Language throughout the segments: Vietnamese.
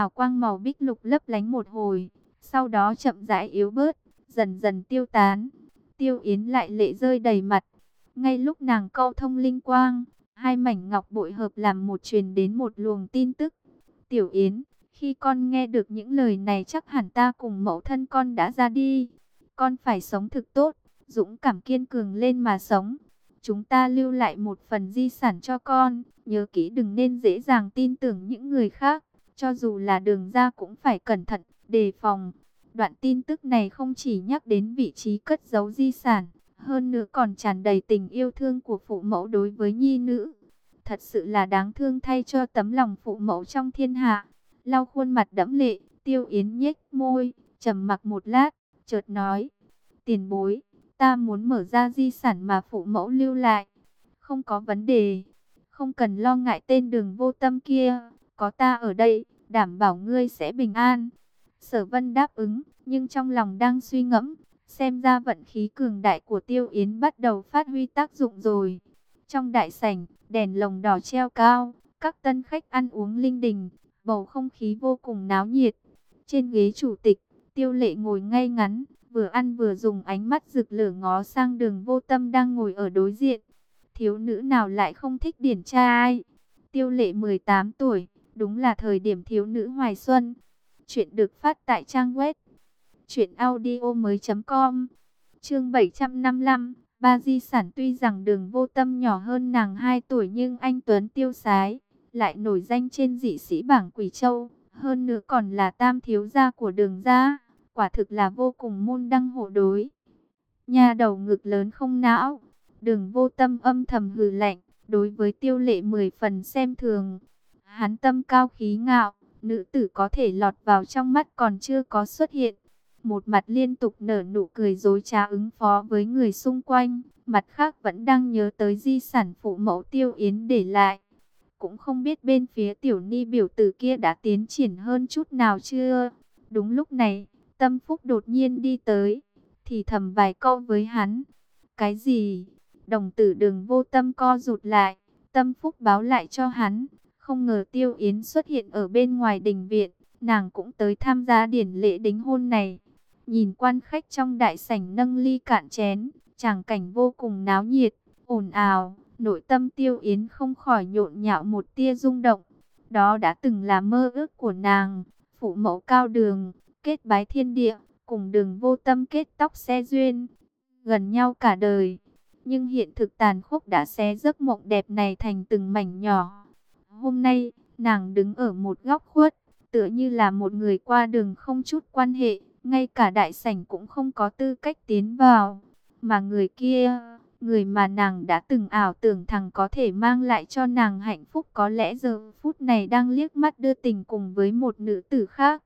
hào quang màu bích lục lấp lánh một hồi, sau đó chậm rãi yếu bớt, dần dần tiêu tán. Tiêu Yến lại lệ rơi đầy mặt. Ngay lúc nàng câu thông linh quang, hai mảnh ngọc bội hợp làm một truyền đến một luồng tin tức. Tiểu Yến, khi con nghe được những lời này chắc hẳn ta cùng mẫu thân con đã ra đi. Con phải sống thực tốt, dũng cảm kiên cường lên mà sống. Chúng ta lưu lại một phần di sản cho con, nhớ kỹ đừng nên dễ dàng tin tưởng những người khác. Cho dù là đường ra cũng phải cẩn thận, đề phòng. Đoạn tin tức này không chỉ nhắc đến vị trí cất giấu di sản, hơn nữa còn tràn đầy tình yêu thương của phụ mẫu đối với nhi nữ. Thật sự là đáng thương thay cho tấm lòng phụ mẫu trong thiên hạ. Lau khuôn mặt đẫm lệ, tiêu yến nhếch môi, trầm mặc một lát, chợt nói. Tiền bối, ta muốn mở ra di sản mà phụ mẫu lưu lại. Không có vấn đề, không cần lo ngại tên đường vô tâm kia, có ta ở đây, đảm bảo ngươi sẽ bình an. Sở vân đáp ứng, nhưng trong lòng đang suy ngẫm, xem ra vận khí cường đại của tiêu yến bắt đầu phát huy tác dụng rồi. Trong đại sảnh, đèn lồng đỏ treo cao, các tân khách ăn uống linh đình, bầu không khí vô cùng náo nhiệt. Trên ghế chủ tịch, tiêu lệ ngồi ngay ngắn, vừa ăn vừa dùng ánh mắt rực lửa ngó sang đường vô tâm đang ngồi ở đối diện. Thiếu nữ nào lại không thích điển trai? ai Tiêu lệ 18 tuổi, đúng là thời điểm thiếu nữ hoài xuân. Chuyện được phát tại trang web truyệnaudiomoi.com. Chương 755, ba di sản tuy rằng Đường Vô Tâm nhỏ hơn nàng 2 tuổi nhưng anh tuấn tiêu sái, lại nổi danh trên dị sĩ bảng Quỷ Châu, hơn nữa còn là tam thiếu gia của Đường gia, quả thực là vô cùng môn đăng hộ đối. Nhà đầu ngực lớn không não, Đường Vô Tâm âm thầm hừ lạnh, đối với Tiêu Lệ 10 phần xem thường. Hắn tâm cao khí ngạo, nữ tử có thể lọt vào trong mắt còn chưa có xuất hiện. Một mặt liên tục nở nụ cười dối trá ứng phó với người xung quanh, mặt khác vẫn đang nhớ tới di sản phụ mẫu tiêu yến để lại. Cũng không biết bên phía tiểu ni biểu tử kia đã tiến triển hơn chút nào chưa. Đúng lúc này, tâm phúc đột nhiên đi tới, thì thầm vài câu với hắn. Cái gì? Đồng tử đừng vô tâm co rụt lại, tâm phúc báo lại cho hắn. Không ngờ Tiêu Yến xuất hiện ở bên ngoài đình viện, nàng cũng tới tham gia điển lễ đính hôn này. Nhìn quan khách trong đại sảnh nâng ly cạn chén, tràng cảnh vô cùng náo nhiệt, ồn ào, nội tâm Tiêu Yến không khỏi nhộn nhạo một tia rung động. Đó đã từng là mơ ước của nàng, phụ mẫu cao đường, kết bái thiên địa, cùng đường vô tâm kết tóc xe duyên, gần nhau cả đời. Nhưng hiện thực tàn khốc đã xé giấc mộng đẹp này thành từng mảnh nhỏ. Hôm nay, nàng đứng ở một góc khuất, tựa như là một người qua đường không chút quan hệ, ngay cả đại sảnh cũng không có tư cách tiến vào. Mà người kia, người mà nàng đã từng ảo tưởng thằng có thể mang lại cho nàng hạnh phúc có lẽ giờ phút này đang liếc mắt đưa tình cùng với một nữ tử khác.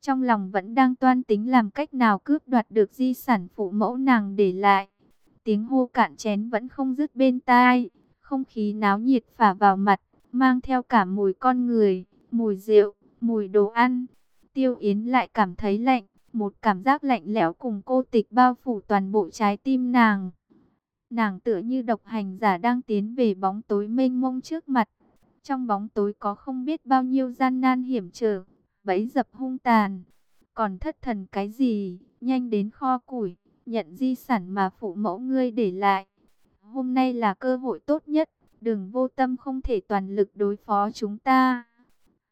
Trong lòng vẫn đang toan tính làm cách nào cướp đoạt được di sản phụ mẫu nàng để lại. Tiếng hô cạn chén vẫn không dứt bên tai, không khí náo nhiệt phả vào mặt mang theo cả mùi con người, mùi rượu, mùi đồ ăn. Tiêu Yến lại cảm thấy lạnh, một cảm giác lạnh lẽo cùng cô tịch bao phủ toàn bộ trái tim nàng. Nàng tựa như độc hành giả đang tiến về bóng tối mênh mông trước mặt. Trong bóng tối có không biết bao nhiêu gian nan hiểm trở, bẫy dập hung tàn. Còn thất thần cái gì, nhanh đến kho củi, nhận di sản mà phụ mẫu ngươi để lại. Hôm nay là cơ hội tốt nhất Đừng vô tâm không thể toàn lực đối phó chúng ta.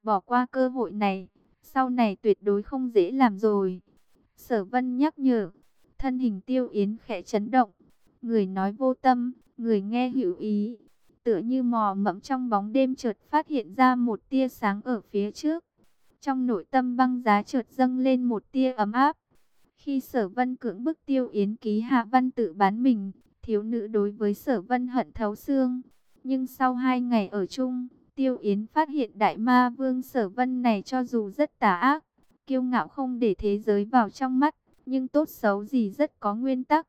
Bỏ qua cơ hội này, sau này tuyệt đối không dễ làm rồi. Sở vân nhắc nhở, thân hình tiêu yến khẽ chấn động. Người nói vô tâm, người nghe hữu ý. Tựa như mò mẫm trong bóng đêm chợt phát hiện ra một tia sáng ở phía trước. Trong nội tâm băng giá chợt dâng lên một tia ấm áp. Khi sở vân cưỡng bức tiêu yến ký hạ văn tự bán mình, thiếu nữ đối với sở vân hận thấu xương. Nhưng sau hai ngày ở chung, Tiêu Yến phát hiện đại ma vương sở vân này cho dù rất tà ác, kiêu ngạo không để thế giới vào trong mắt, nhưng tốt xấu gì rất có nguyên tắc.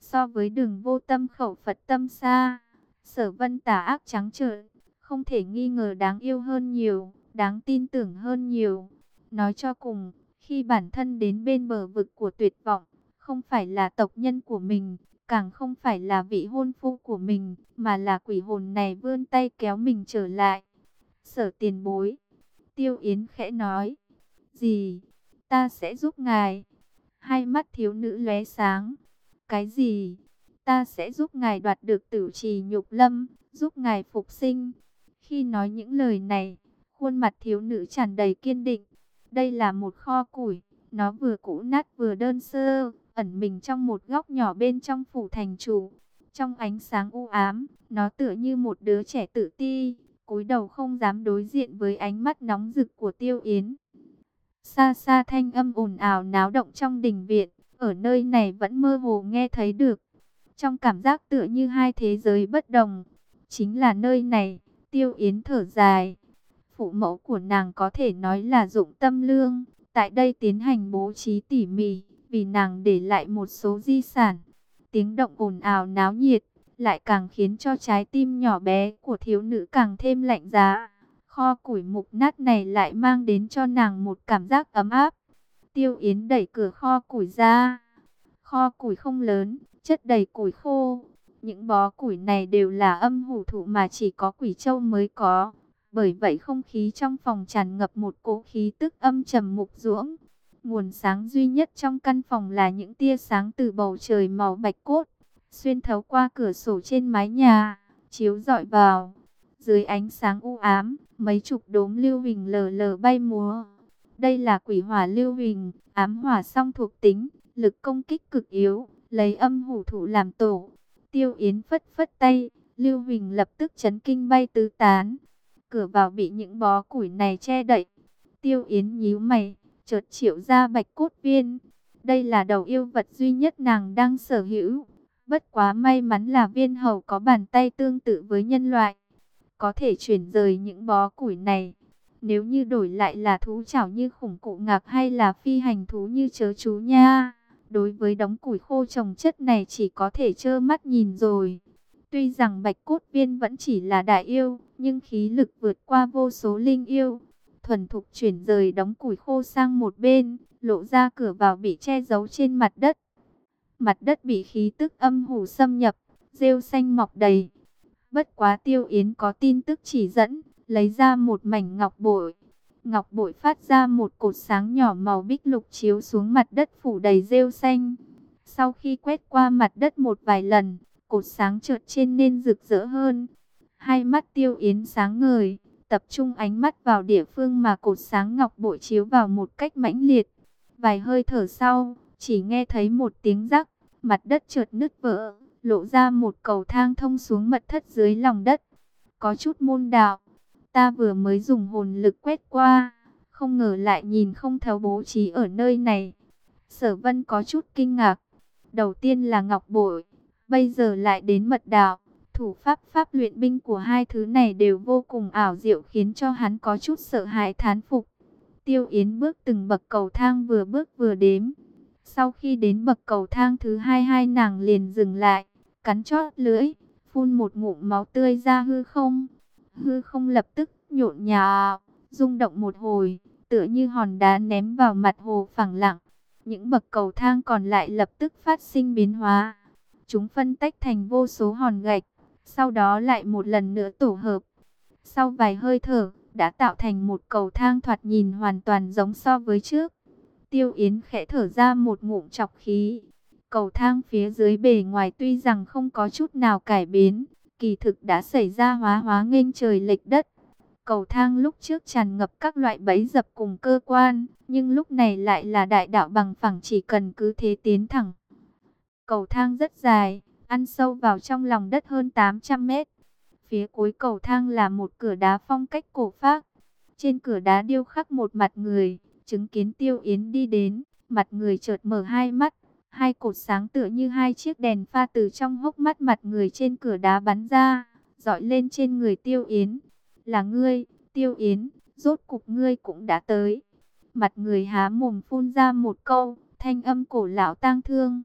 So với đường vô tâm khẩu Phật tâm xa, sở vân tà ác trắng trợn, không thể nghi ngờ đáng yêu hơn nhiều, đáng tin tưởng hơn nhiều. Nói cho cùng, khi bản thân đến bên bờ vực của tuyệt vọng, không phải là tộc nhân của mình, càng không phải là vị hôn phu của mình, mà là quỷ hồn này vươn tay kéo mình trở lại. Sở tiền bối, Tiêu Yến khẽ nói, gì, ta sẽ giúp ngài. Hai mắt thiếu nữ lóe sáng, cái gì, ta sẽ giúp ngài đoạt được tử trì nhục lâm, giúp ngài phục sinh. Khi nói những lời này, khuôn mặt thiếu nữ tràn đầy kiên định. Đây là một kho củi, nó vừa cũ nát vừa đơn sơ, ẩn mình trong một góc nhỏ bên trong phủ thành chủ. Trong ánh sáng u ám, nó tựa như một đứa trẻ tự ti, cúi đầu không dám đối diện với ánh mắt nóng rực của Tiêu Yến. Xa xa thanh âm ồn ào náo động trong đình viện, ở nơi này vẫn mơ hồ nghe thấy được. Trong cảm giác tựa như hai thế giới bất đồng, chính là nơi này, Tiêu Yến thở dài. Phụ mẫu của nàng có thể nói là dụng tâm lương, tại đây tiến hành bố trí tỉ mỉ, vì nàng để lại một số di sản. Tiếng động ồn ào náo nhiệt, lại càng khiến cho trái tim nhỏ bé của thiếu nữ càng thêm lạnh giá. Kho củi mục nát này lại mang đến cho nàng một cảm giác ấm áp. Tiêu Yến đẩy cửa kho củi ra. Kho củi không lớn, chất đầy củi khô. Những bó củi này đều là âm hủ thụ mà chỉ có quỷ châu mới có. Bởi vậy không khí trong phòng tràn ngập một cỗ khí tức âm trầm mục ruỗng. Nguồn sáng duy nhất trong căn phòng là những tia sáng từ bầu trời màu bạch cốt, xuyên thấu qua cửa sổ trên mái nhà, chiếu rọi vào. Dưới ánh sáng u ám, mấy chục đốm lưu huỳnh lờ lờ bay múa. Đây là quỷ hỏa lưu huỳnh, ám hỏa song thuộc tính, lực công kích cực yếu, lấy âm hủ thụ làm tổ. Tiêu Yến phất phất tay, lưu huỳnh lập tức chấn kinh bay tứ tán. Cửa vào bị những bó củi này che đậy. Tiêu Yến nhíu mày, chợt triệu ra bạch cốt viên. Đây là đầu yêu vật duy nhất nàng đang sở hữu. Bất quá may mắn là viên hầu có bàn tay tương tự với nhân loại. Có thể chuyển rời những bó củi này. Nếu như đổi lại là thú chảo như khủng cụ ngạc hay là phi hành thú như chớ chú nha. Đối với đống củi khô trồng chất này chỉ có thể trơ mắt nhìn rồi. Tuy rằng bạch cốt viên vẫn chỉ là đại yêu, nhưng khí lực vượt qua vô số linh yêu thuần thục chuyển rời đóng củi khô sang một bên, lộ ra cửa vào bị che giấu trên mặt đất. Mặt đất bị khí tức âm hủ xâm nhập, rêu xanh mọc đầy. Bất quá tiêu yến có tin tức chỉ dẫn, lấy ra một mảnh ngọc bội. Ngọc bội phát ra một cột sáng nhỏ màu bích lục chiếu xuống mặt đất phủ đầy rêu xanh. Sau khi quét qua mặt đất một vài lần, cột sáng chợt trên nên rực rỡ hơn. Hai mắt tiêu yến sáng ngời, tập trung ánh mắt vào địa phương mà cột sáng ngọc bội chiếu vào một cách mãnh liệt. Vài hơi thở sau, chỉ nghe thấy một tiếng rắc, mặt đất trượt nứt vỡ, lộ ra một cầu thang thông xuống mật thất dưới lòng đất. Có chút môn đạo, ta vừa mới dùng hồn lực quét qua, không ngờ lại nhìn không thấu bố trí ở nơi này. Sở vân có chút kinh ngạc, đầu tiên là ngọc bội, bây giờ lại đến mật đạo. Thủ pháp pháp luyện binh của hai thứ này đều vô cùng ảo diệu khiến cho hắn có chút sợ hãi thán phục. Tiêu Yến bước từng bậc cầu thang vừa bước vừa đếm. Sau khi đến bậc cầu thang thứ hai hai nàng liền dừng lại, cắn chót lưỡi, phun một ngụm máu tươi ra hư không. Hư không lập tức nhộn nhào, rung động một hồi, tựa như hòn đá ném vào mặt hồ phẳng lặng. Những bậc cầu thang còn lại lập tức phát sinh biến hóa. Chúng phân tách thành vô số hòn gạch, sau đó lại một lần nữa tổ hợp. Sau vài hơi thở, đã tạo thành một cầu thang thoạt nhìn hoàn toàn giống so với trước. Tiêu Yến khẽ thở ra một ngụm chọc khí. Cầu thang phía dưới bề ngoài tuy rằng không có chút nào cải biến, kỳ thực đã xảy ra hóa hóa nghênh trời lệch đất. Cầu thang lúc trước tràn ngập các loại bẫy dập cùng cơ quan, nhưng lúc này lại là đại đạo bằng phẳng chỉ cần cứ thế tiến thẳng. Cầu thang rất dài, ăn sâu vào trong lòng đất hơn 800 mét. Phía cuối cầu thang là một cửa đá phong cách cổ phác. Trên cửa đá điêu khắc một mặt người, chứng kiến tiêu yến đi đến, mặt người chợt mở hai mắt. Hai cột sáng tựa như hai chiếc đèn pha từ trong hốc mắt mặt người trên cửa đá bắn ra, dọi lên trên người tiêu yến. Là ngươi, tiêu yến, rốt cục ngươi cũng đã tới. Mặt người há mồm phun ra một câu, thanh âm cổ lão tang thương.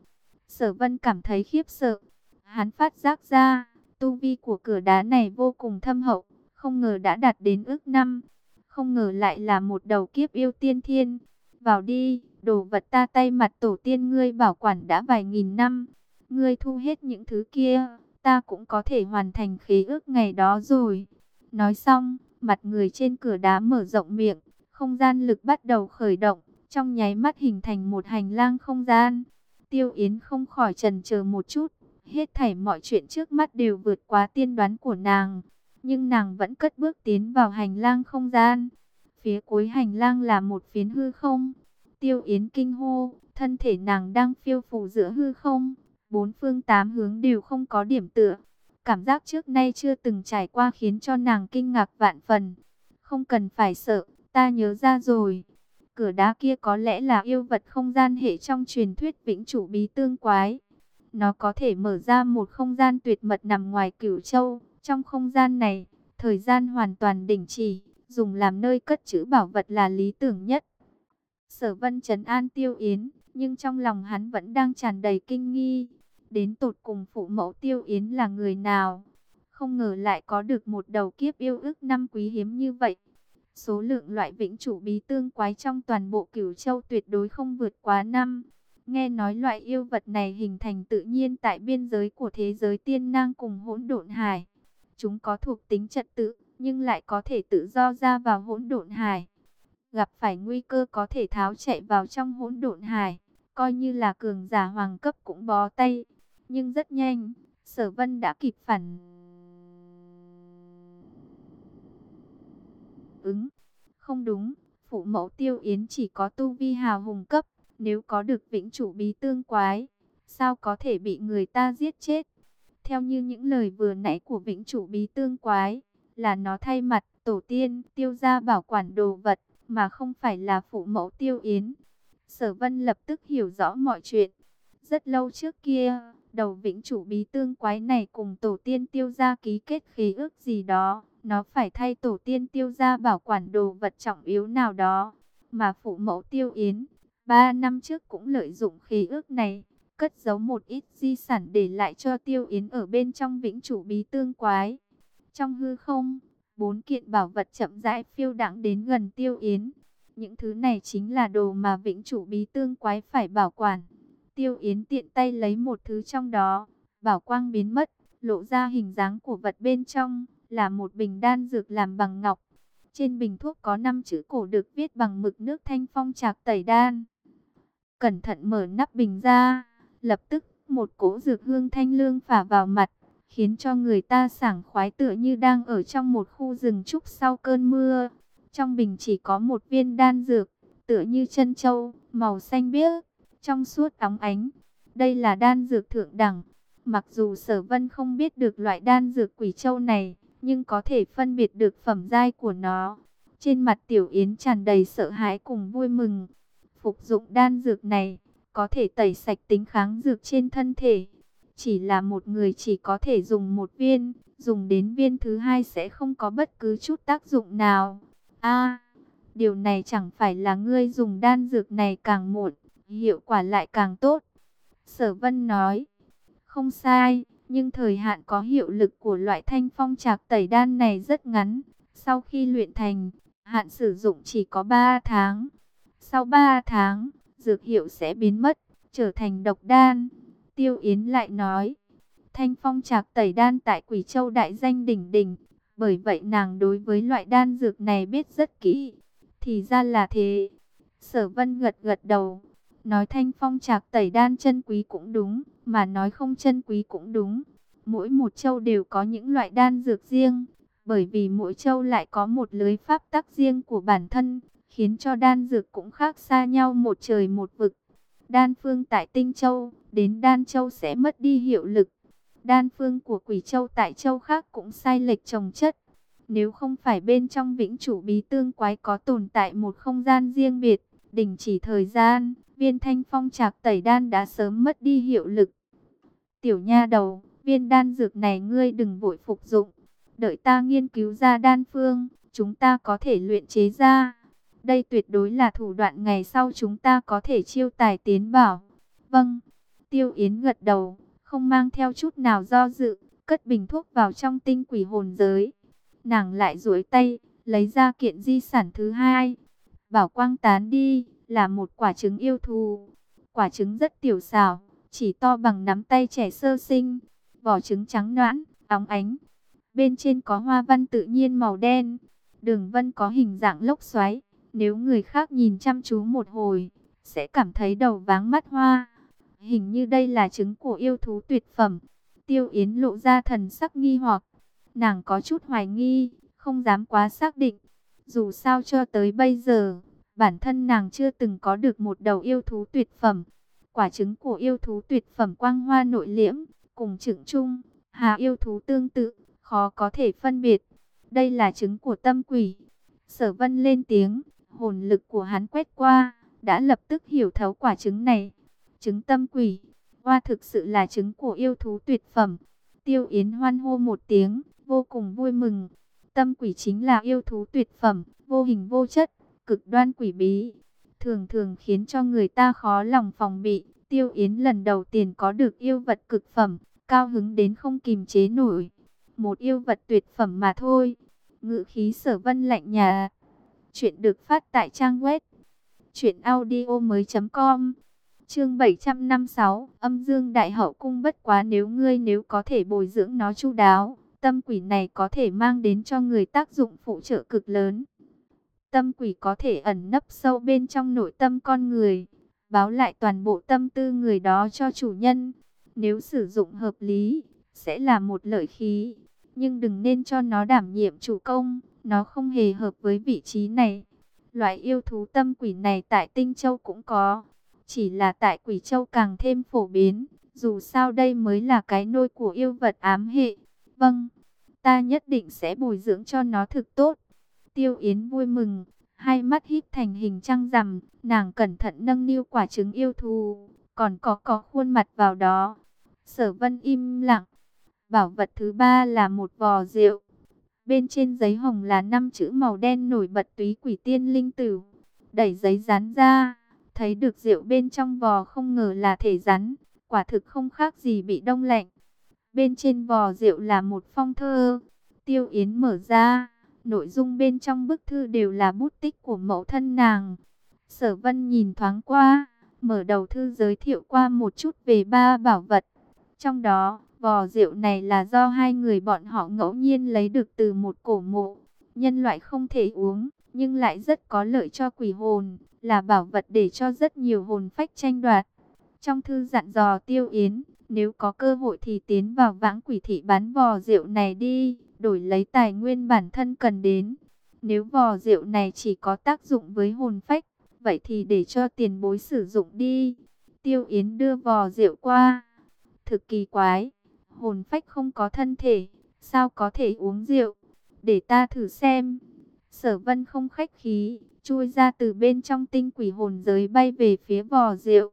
Sở vân cảm thấy khiếp sợ, Hắn phát giác ra, tu vi của cửa đá này vô cùng thâm hậu, không ngờ đã đạt đến ước năm. Không ngờ lại là một đầu kiếp yêu tiên thiên. Vào đi, đồ vật ta tay mặt tổ tiên ngươi bảo quản đã vài nghìn năm. Ngươi thu hết những thứ kia, ta cũng có thể hoàn thành khế ước ngày đó rồi. Nói xong, mặt người trên cửa đá mở rộng miệng, Không gian lực bắt đầu khởi động, trong nháy mắt hình thành một hành lang không gian. Tiêu Yến không khỏi trần chờ một chút, hết thảy mọi chuyện trước mắt đều vượt quá tiên đoán của nàng, nhưng nàng vẫn cất bước tiến vào hành lang không gian. Phía cuối hành lang là một phiến hư không. Tiêu Yến kinh hô, thân thể nàng đang phiêu phù giữa hư không, bốn phương tám hướng đều không có điểm tựa. Cảm giác trước nay chưa từng trải qua khiến cho nàng kinh ngạc vạn phần. Không cần phải sợ, ta nhớ ra rồi. Cửa đá kia có lẽ là yêu vật không gian hệ trong truyền thuyết vĩnh chủ bí tương quái. Nó có thể mở ra một không gian tuyệt mật nằm ngoài cửu châu. Trong không gian này, thời gian hoàn toàn đình chỉ, dùng làm nơi cất trữ bảo vật là lý tưởng nhất. Sở vân trấn an tiêu yến, nhưng trong lòng hắn vẫn đang tràn đầy kinh nghi. Đến tột cùng phụ mẫu tiêu yến là người nào? Không ngờ lại có được một đầu kiếp yêu ước năm quý hiếm như vậy. Số lượng loại vĩnh chủ bí tương quái trong toàn bộ cửu châu tuyệt đối không vượt quá năm. Nghe nói loại yêu vật này hình thành tự nhiên tại biên giới của thế giới tiên nang cùng hỗn độn hải. Chúng có thuộc tính trật tự, nhưng lại có thể tự do ra vào hỗn độn hải. Gặp phải nguy cơ có thể tháo chạy vào trong hỗn độn hải, coi như là cường giả hoàng cấp cũng bó tay. Nhưng rất nhanh, sở vân đã kịp phản ứng. Không đúng, phụ mẫu tiêu yến chỉ có tu vi hào hùng cấp, nếu có được vĩnh chủ bí tương quái, sao có thể bị người ta giết chết? Theo như những lời vừa nãy của vĩnh chủ bí tương quái, là nó thay mặt tổ tiên tiêu gia bảo quản đồ vật, mà không phải là phụ mẫu tiêu yến. Sở vân lập tức hiểu rõ mọi chuyện. Rất lâu trước kia, đầu vĩnh chủ bí tương quái này cùng tổ tiên tiêu gia ký kết khí ước gì đó. Nó phải thay tổ tiên tiêu gia bảo quản đồ vật trọng yếu nào đó. Mà phụ mẫu tiêu yến, ba năm trước cũng lợi dụng khí ước này, cất giấu một ít di sản để lại cho tiêu yến ở bên trong vĩnh chủ bí tương quái. Trong hư không, bốn kiện bảo vật chậm rãi phiêu đãng đến gần tiêu yến. Những thứ này chính là đồ mà vĩnh chủ bí tương quái phải bảo quản. Tiêu yến tiện tay lấy một thứ trong đó, bảo quang biến mất, lộ ra hình dáng của vật bên trong, là một bình đan dược làm bằng ngọc. Trên bình thuốc có 5 chữ cổ được viết bằng mực nước thanh phong trạc tẩy đan. Cẩn thận mở nắp bình ra, lập tức một cỗ dược hương thanh lương phả vào mặt khiến cho người ta sảng khoái tựa như đang ở trong một khu rừng trúc sau cơn mưa. Trong bình chỉ có một viên đan dược, tựa như chân châu, màu xanh biếc, trong suốt óng ánh. Đây là đan dược thượng đẳng. Mặc dù sở vân không biết được loại đan dược quỷ châu này, nhưng có thể phân biệt được phẩm giai của nó. Trên mặt tiểu yến tràn đầy sợ hãi cùng vui mừng. Phục dụng đan dược này, có thể tẩy sạch tính kháng dược trên thân thể chỉ là một người chỉ có thể dùng một viên, dùng đến viên thứ hai sẽ không có bất cứ chút tác dụng nào. A, điều này chẳng phải là ngươi dùng đan dược này càng muộn, hiệu quả lại càng tốt. Sở Vân nói, không sai, nhưng thời hạn có hiệu lực của loại thanh phong trạc tẩy đan này rất ngắn. Sau khi luyện thành, hạn sử dụng chỉ có 3 tháng. Sau 3 tháng, dược hiệu sẽ biến mất, trở thành độc đan. Tiêu Yến lại nói, thanh phong trạc tẩy đan tại Quỷ Châu đại danh đỉnh đỉnh, bởi vậy nàng đối với loại đan dược này biết rất kỹ. Thì ra là thế. Sở vân gật gật đầu, nói thanh phong trạc tẩy đan chân quý cũng đúng, mà nói không chân quý cũng đúng. Mỗi một châu đều có những loại đan dược riêng, bởi vì mỗi châu lại có một lưới pháp tắc riêng của bản thân, khiến cho đan dược cũng khác xa nhau một trời một vực. Đan phương tại Tinh Châu, đến Đan Châu sẽ mất đi hiệu lực. Đan phương của Quỷ Châu tại Châu khác cũng sai lệch trồng chất. Nếu không phải bên trong vĩnh chủ bí tương quái có tồn tại một không gian riêng biệt, đình chỉ thời gian, viên thanh phong trạc tẩy đan đã sớm mất đi hiệu lực. Tiểu nha đầu, viên đan dược này ngươi đừng vội phục dụng. Đợi ta nghiên cứu ra đan phương, chúng ta có thể luyện chế ra. Đây tuyệt đối là thủ đoạn ngày sau chúng ta có thể chiêu tài tiến bảo. Vâng, Tiêu Yến gật đầu, không mang theo chút nào do dự, cất bình thuốc vào trong tinh quỷ hồn giới. Nàng lại duỗi tay, lấy ra kiện di sản thứ hai. Bảo quang tán đi, là một quả trứng yêu thù. Quả trứng rất tiểu xảo, chỉ to bằng nắm tay trẻ sơ sinh. Vỏ trứng trắng noãn, óng ánh. Bên trên có hoa văn tự nhiên màu đen. Đường vân có hình dạng lốc xoáy, nếu người khác nhìn chăm chú một hồi, sẽ cảm thấy đầu váng mắt hoa. Hình như đây là trứng của yêu thú tuyệt phẩm. Tiêu Yến lộ ra thần sắc nghi hoặc. Nàng có chút hoài nghi, không dám quá xác định. Dù sao cho tới bây giờ, bản thân nàng chưa từng có được một đầu yêu thú tuyệt phẩm. Quả trứng của yêu thú tuyệt phẩm quang hoa nội liễm, cùng trứng chung, hà yêu thú tương tự, khó có thể phân biệt. Đây là trứng của tâm quỷ. Sở vân lên tiếng, hồn lực của hắn quét qua, đã lập tức hiểu thấu quả trứng này. Trứng tâm quỷ, hoa thực sự là trứng của yêu thú tuyệt phẩm. Tiêu Yến hoan hô một tiếng, vô cùng vui mừng. Tâm quỷ chính là yêu thú tuyệt phẩm, vô hình vô chất, cực đoan quỷ bí. Thường thường khiến cho người ta khó lòng phòng bị. Tiêu Yến lần đầu tiên có được yêu vật cực phẩm, cao hứng đến không kìm chế nổi. Một yêu vật tuyệt phẩm mà thôi. Ngự khí sở vân lạnh nhà. Chuyện được phát tại trang web. Chuyện audio mới com Chương 756, âm dương đại hậu cung bất quá nếu ngươi nếu có thể bồi dưỡng nó chu đáo, tâm quỷ này có thể mang đến cho người tác dụng phụ trợ cực lớn. Tâm quỷ có thể ẩn nấp sâu bên trong nội tâm con người, báo lại toàn bộ tâm tư người đó cho chủ nhân. Nếu sử dụng hợp lý, sẽ là một lợi khí, nhưng đừng nên cho nó đảm nhiệm chủ công, nó không hề hợp với vị trí này. Loại yêu thú tâm quỷ này tại Tinh Châu cũng có, chỉ là tại Quỷ Châu càng thêm phổ biến, dù sao đây mới là cái nôi của yêu vật ám hệ. Vâng, ta nhất định sẽ bồi dưỡng cho nó thực tốt. Tiêu Yến vui mừng, hai mắt híp thành hình trăng rằm, nàng cẩn thận nâng niu quả trứng yêu thú, còn có có khuôn mặt vào đó. Sở Vân im lặng. Bảo vật thứ ba là một vò rượu. Bên trên giấy hồng là năm chữ màu đen nổi bật túy quỷ tiên linh tử. Đẩy giấy rán ra, thấy được rượu bên trong vò không ngờ là thể rắn, quả thực không khác gì bị đông lạnh. Bên trên vò rượu là một phong thơ, tiêu yến mở ra, nội dung bên trong bức thư đều là bút tích của mẫu thân nàng. Sở vân nhìn thoáng qua, mở đầu thư giới thiệu qua một chút về ba bảo vật. Trong đó, vò rượu này là do hai người bọn họ ngẫu nhiên lấy được từ một cổ mộ. Nhân loại không thể uống, nhưng lại rất có lợi cho quỷ hồn, là bảo vật để cho rất nhiều hồn phách tranh đoạt. Trong thư dặn dò tiêu yến, nếu có cơ hội thì tiến vào vãng quỷ thị bán vò rượu này đi, đổi lấy tài nguyên bản thân cần đến. Nếu vò rượu này chỉ có tác dụng với hồn phách, vậy thì để cho tiền bối sử dụng đi. Tiêu Yến đưa vò rượu qua. Thực kỳ quái, hồn phách không có thân thể, sao có thể uống rượu? Để ta thử xem. Sở vân không khách khí, chui ra từ bên trong tinh quỷ hồn giới bay về phía vò rượu.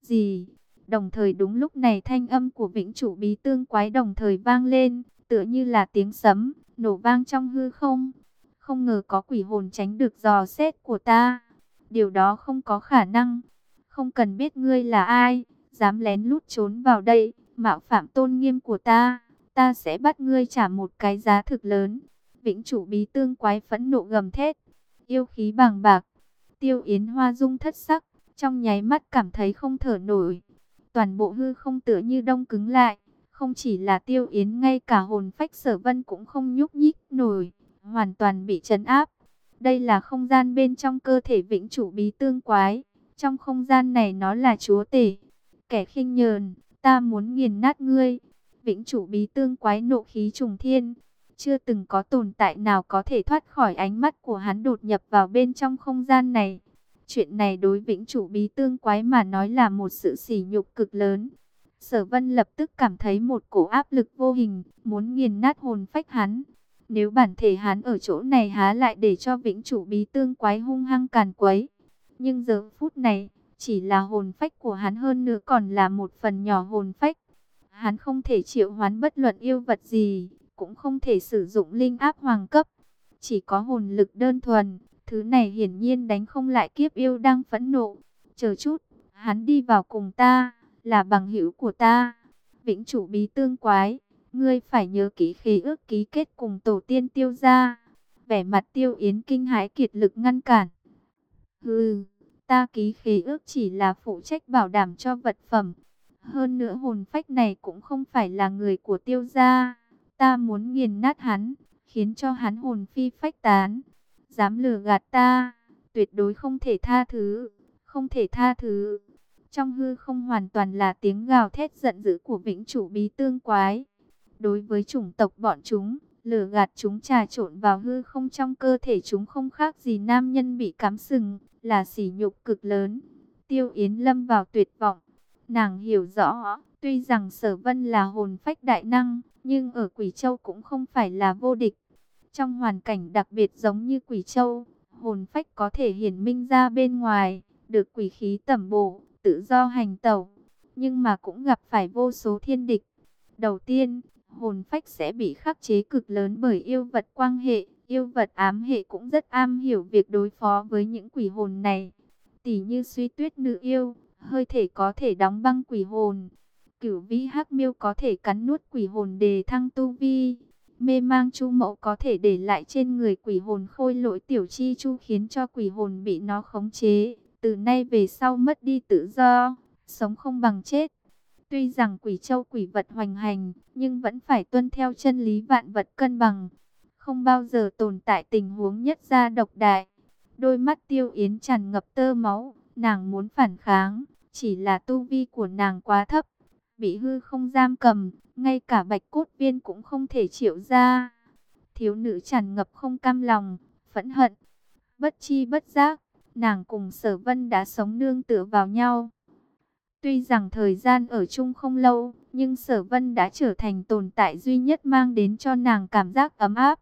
Gì? Đồng thời đúng lúc này thanh âm của vĩnh chủ bí tương quái đồng thời vang lên, tựa như là tiếng sấm, nổ vang trong hư không. Không ngờ có quỷ hồn tránh được dò xét của ta. Điều đó không có khả năng. Không cần biết ngươi là ai, dám lén lút trốn vào đây, mạo phạm tôn nghiêm của ta. Ta sẽ bắt ngươi trả một cái giá thực lớn. Vĩnh chủ bí tương quái phẫn nộ gầm thét. Yêu khí bàng bạc. Tiêu Yến Hoa dung thất sắc. Trong nháy mắt cảm thấy không thở nổi. Toàn bộ hư không tựa như đông cứng lại. Không chỉ là tiêu yến ngay cả hồn phách sở vân cũng không nhúc nhích nổi. Hoàn toàn bị chấn áp. Đây là không gian bên trong cơ thể vĩnh chủ bí tương quái. Trong không gian này nó là chúa tể. Kẻ khinh nhờn, ta muốn nghiền nát ngươi. Vĩnh chủ bí tương quái nộ khí trùng thiên. Chưa từng có tồn tại nào có thể thoát khỏi ánh mắt của hắn đột nhập vào bên trong không gian này. Chuyện này đối vĩnh chủ bí tương quái mà nói là một sự sỉ nhục cực lớn. Sở vân lập tức cảm thấy một cổ áp lực vô hình, muốn nghiền nát hồn phách hắn. Nếu bản thể hắn ở chỗ này há lại để cho vĩnh chủ bí tương quái hung hăng càn quấy. Nhưng giờ phút này, chỉ là hồn phách của hắn hơn nữa còn là một phần nhỏ hồn phách. Hắn không thể triệu hoán bất luận yêu vật gì, cũng không thể sử dụng linh áp hoàng cấp. Chỉ có hồn lực đơn thuần, thứ này hiển nhiên đánh không lại kiếp yêu đang phẫn nộ. Chờ chút, hắn đi vào cùng ta là bằng hữu của ta. Vĩnh chủ bí tương quái, ngươi phải nhớ kỹ khí ước ký kết cùng tổ tiên tiêu gia. Vẻ mặt tiêu yến kinh hãi kiệt lực ngăn cản. Hừ, ta ký khế ước chỉ là phụ trách bảo đảm cho vật phẩm. Hơn nữa hồn phách này cũng không phải là người của tiêu gia. Ta muốn nghiền nát hắn, khiến cho hắn hồn phi phách tán. Dám lừa gạt ta, tuyệt đối không thể tha thứ, không thể tha thứ. Trong hư không hoàn toàn là tiếng gào thét giận dữ của vĩnh chủ bí tương quái. Đối với chủng tộc bọn chúng, lửa gạt chúng trà trộn vào hư không trong cơ thể chúng không khác gì nam nhân bị cắm sừng, là sỉ nhục cực lớn. Tiêu Yến lâm vào tuyệt vọng. Nàng hiểu rõ, tuy rằng sở vân là hồn phách đại năng, nhưng ở Quỷ Châu cũng không phải là vô địch. Trong hoàn cảnh đặc biệt giống như Quỷ Châu, hồn phách có thể hiển minh ra bên ngoài, được quỷ khí tẩm bổ, tự do hành tẩu, nhưng mà cũng gặp phải vô số thiên địch. Đầu tiên, hồn phách sẽ bị khắc chế cực lớn bởi yêu vật quang hệ, yêu vật ám hệ cũng rất am hiểu việc đối phó với những quỷ hồn này. Tỷ như suy tuyết nữ yêu, hơi thể có thể đóng băng quỷ hồn. Cửu vĩ hắc miêu có thể cắn nuốt quỷ hồn đề thăng tu vi. Mê mang chu mẫu có thể để lại trên người quỷ hồn khôi lỗi tiểu chi chu khiến cho quỷ hồn bị nó khống chế. Từ nay về sau mất đi tự do, sống không bằng chết. Tuy rằng quỷ châu quỷ vật hoành hành, nhưng vẫn phải tuân theo chân lý vạn vật cân bằng. Không bao giờ tồn tại tình huống nhất gia độc đại. Đôi mắt tiêu yến tràn ngập tơ máu, nàng muốn phản kháng, chỉ là tu vi của nàng quá thấp. Bị hư không giam cầm, ngay cả bạch cốt viên cũng không thể chịu ra. Thiếu nữ tràn ngập không cam lòng, phẫn hận, bất chi bất giác, nàng cùng sở vân đã sống nương tựa vào nhau. Tuy rằng thời gian ở chung không lâu, nhưng sở vân đã trở thành tồn tại duy nhất mang đến cho nàng cảm giác ấm áp.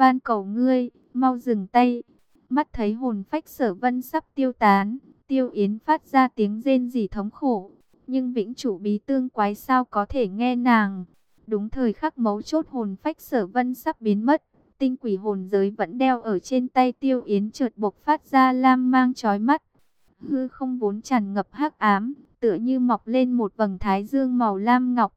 Van cầu ngươi, mau dừng tay. Mắt thấy hồn phách sở vân sắp tiêu tán, tiêu yến phát ra tiếng rên rỉ thống khổ. Nhưng vĩnh chủ bí tương quái sao có thể nghe nàng. Đúng thời khắc mấu chốt hồn phách sở vân sắp biến mất. Tinh quỷ hồn giới vẫn đeo ở trên tay tiêu yến trượt bộc phát ra lam mang chói mắt. Hư không vốn tràn ngập hắc ám, tựa như mọc lên một vầng thái dương màu lam ngọc.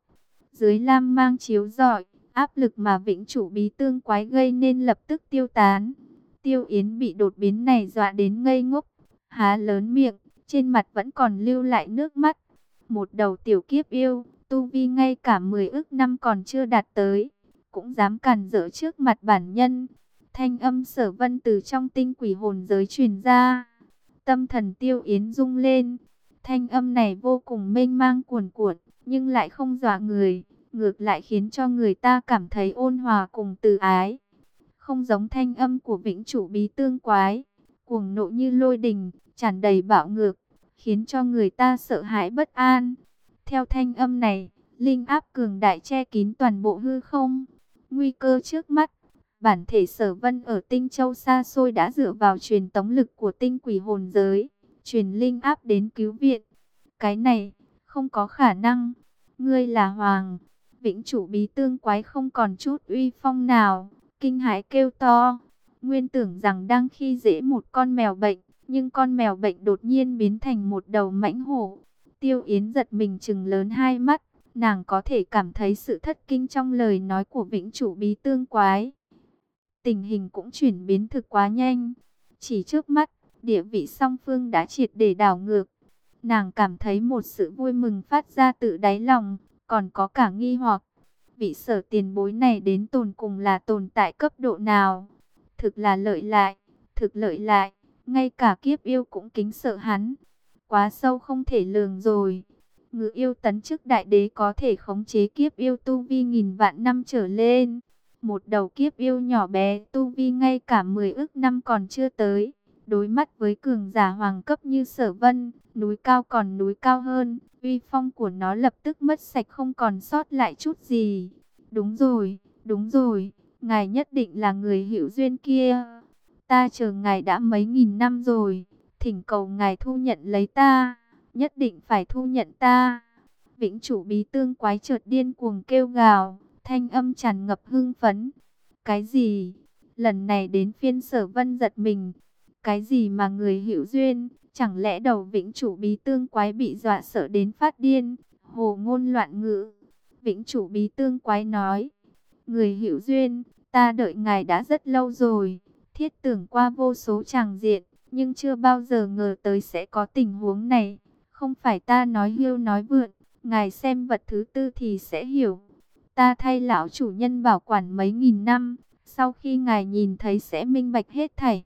Dưới lam mang chiếu rọi, áp lực mà vĩnh chủ bí tương quái gây nên lập tức tiêu tán. Tiêu Yến bị đột biến này dọa đến ngây ngốc, há lớn miệng, trên mặt vẫn còn lưu lại nước mắt. Một đầu tiểu kiếp yêu, tu vi ngay cả 10 ức năm còn chưa đạt tới, cũng dám cản rỡ trước mặt bản nhân. Thanh âm sở vân từ trong tinh quỷ hồn giới truyền ra. Tâm thần tiêu yến rung lên. Thanh âm này vô cùng mênh mang cuồn cuộn, nhưng lại không dọa người, ngược lại khiến cho người ta cảm thấy ôn hòa cùng từ ái. Không giống thanh âm của vĩnh chủ bí tương quái, cuồng nộ như lôi đình, tràn đầy bạo ngược, khiến cho người ta sợ hãi bất an. Theo thanh âm này, linh áp cường đại che kín toàn bộ hư không. Nguy cơ trước mắt, bản thể sở vân ở tinh châu xa xôi đã dựa vào truyền tống lực của tinh quỷ hồn giới, truyền linh áp đến cứu viện. Cái này, không có khả năng. Ngươi là hoàng, vĩnh chủ bí tương quái không còn chút uy phong nào, kinh hãi kêu to. Nguyên tưởng rằng đang khi dễ một con mèo bệnh, nhưng con mèo bệnh đột nhiên biến thành một đầu mãnh hổ. Tiêu Yến giật mình chừng lớn hai mắt, nàng có thể cảm thấy sự thất kinh trong lời nói của vĩnh chủ bí tương quái. Tình hình cũng chuyển biến thực quá nhanh. Chỉ trước mắt, địa vị song phương đã triệt để đảo ngược. Nàng cảm thấy một sự vui mừng phát ra từ đáy lòng, còn có cả nghi hoặc. Vị sở tiền bối này đến tồn cùng là tồn tại cấp độ nào? Thực là lợi lại, thực lợi lại, ngay cả kiếp yêu cũng kính sợ hắn. Quá sâu không thể lường rồi. Ngự yêu tấn chức đại đế có thể khống chế kiếp yêu tu vi nghìn vạn năm trở lên. Một đầu kiếp yêu nhỏ bé tu vi ngay cả 10 ước năm còn chưa tới. Đối mắt với cường giả hoàng cấp như sở vân, núi cao còn núi cao hơn, uy phong của nó lập tức mất sạch không còn sót lại chút gì. Đúng rồi, đúng rồi, ngài nhất định là người hữu duyên kia. Ta chờ ngài đã mấy nghìn năm rồi, thỉnh cầu ngài thu nhận lấy ta, nhất định phải thu nhận ta. Vĩnh chủ bí tương quái chợt điên cuồng kêu gào, thanh âm tràn ngập hưng phấn. Cái gì? Lần này đến phiên sở vân giật mình. Cái gì mà người hữu duyên? Chẳng lẽ đầu vĩnh chủ bí tương quái bị dọa sợ đến phát điên? Hồ ngôn loạn ngữ. Vĩnh chủ bí tương quái nói. Người hữu duyên, ta đợi ngài đã rất lâu rồi. Thiết tưởng qua vô số tràng diện, nhưng chưa bao giờ ngờ tới sẽ có tình huống này. Không phải ta nói hiêu nói vượn, ngài xem vật thứ tư thì sẽ hiểu. Ta thay lão chủ nhân bảo quản mấy nghìn năm, sau khi ngài nhìn thấy sẽ minh bạch hết thảy.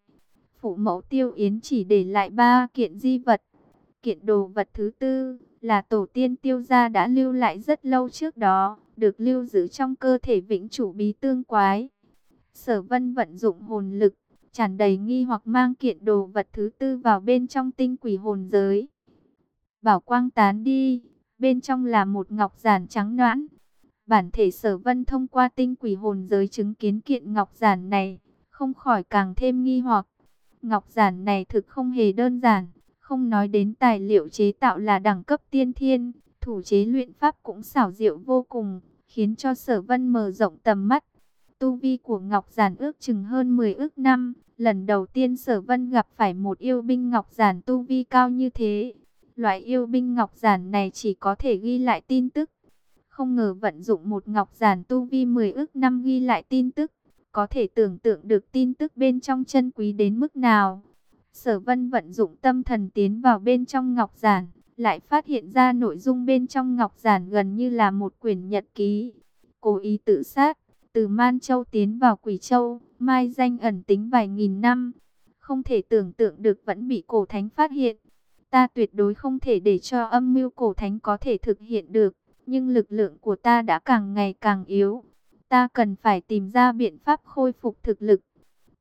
Phụ mẫu Tiêu Yến chỉ để lại ba kiện di vật. Kiện đồ vật thứ tư là tổ tiên Tiêu gia đã lưu lại rất lâu trước đó, được lưu giữ trong cơ thể vĩnh chủ bí tương quái. Sở Vân vận dụng hồn lực, tràn đầy nghi hoặc mang kiện đồ vật thứ tư vào bên trong tinh quỷ hồn giới. Bảo quang tán đi, bên trong là một ngọc giản trắng noãn. Bản thể Sở Vân thông qua tinh quỷ hồn giới chứng kiến kiện ngọc giản này, không khỏi càng thêm nghi hoặc. Ngọc giản này thực không hề đơn giản, không nói đến tài liệu chế tạo là đẳng cấp tiên thiên, thủ chế luyện pháp cũng xảo diệu vô cùng, khiến cho sở vân mở rộng tầm mắt. Tu vi của Ngọc Giản ước chừng hơn 10 ước năm, lần đầu tiên sở vân gặp phải một yêu binh Ngọc Giản tu vi cao như thế. Loại yêu binh Ngọc Giản này chỉ có thể ghi lại tin tức. Không ngờ vận dụng một Ngọc Giản tu vi 10 ước năm ghi lại tin tức có thể tưởng tượng được tin tức bên trong chân quý đến mức nào. Sở vân vận dụng tâm thần tiến vào bên trong ngọc giản, lại phát hiện ra nội dung bên trong ngọc giản gần như là một quyển nhật ký. Cố ý tự sát, từ Man Châu tiến vào Quỷ Châu, mai danh ẩn tính vài nghìn năm. Không thể tưởng tượng được vẫn bị cổ thánh phát hiện. Ta tuyệt đối không thể để cho âm mưu cổ thánh có thể thực hiện được, nhưng lực lượng của ta đã càng ngày càng yếu ta cần phải tìm ra biện pháp khôi phục thực lực.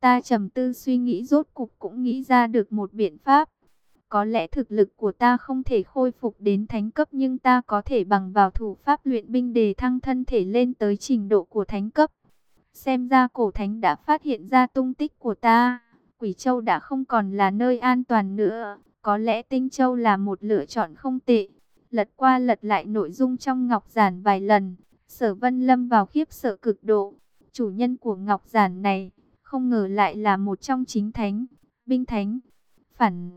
Ta trầm tư suy nghĩ rốt cục cũng nghĩ ra được một biện pháp. Có lẽ thực lực của ta không thể khôi phục đến thánh cấp nhưng ta có thể bằng vào thủ pháp luyện binh để thăng thân thể lên tới trình độ của thánh cấp. Xem ra cổ thánh đã phát hiện ra tung tích của ta. Quỷ Châu đã không còn là nơi an toàn nữa. Có lẽ Tinh Châu là một lựa chọn không tệ. Lật qua lật lại nội dung trong ngọc giản vài lần Sở Vân Lâm vào khiếp sợ cực độ. Chủ nhân của Ngọc Giản này, không ngờ lại là một trong chính thánh, binh thánh. Phản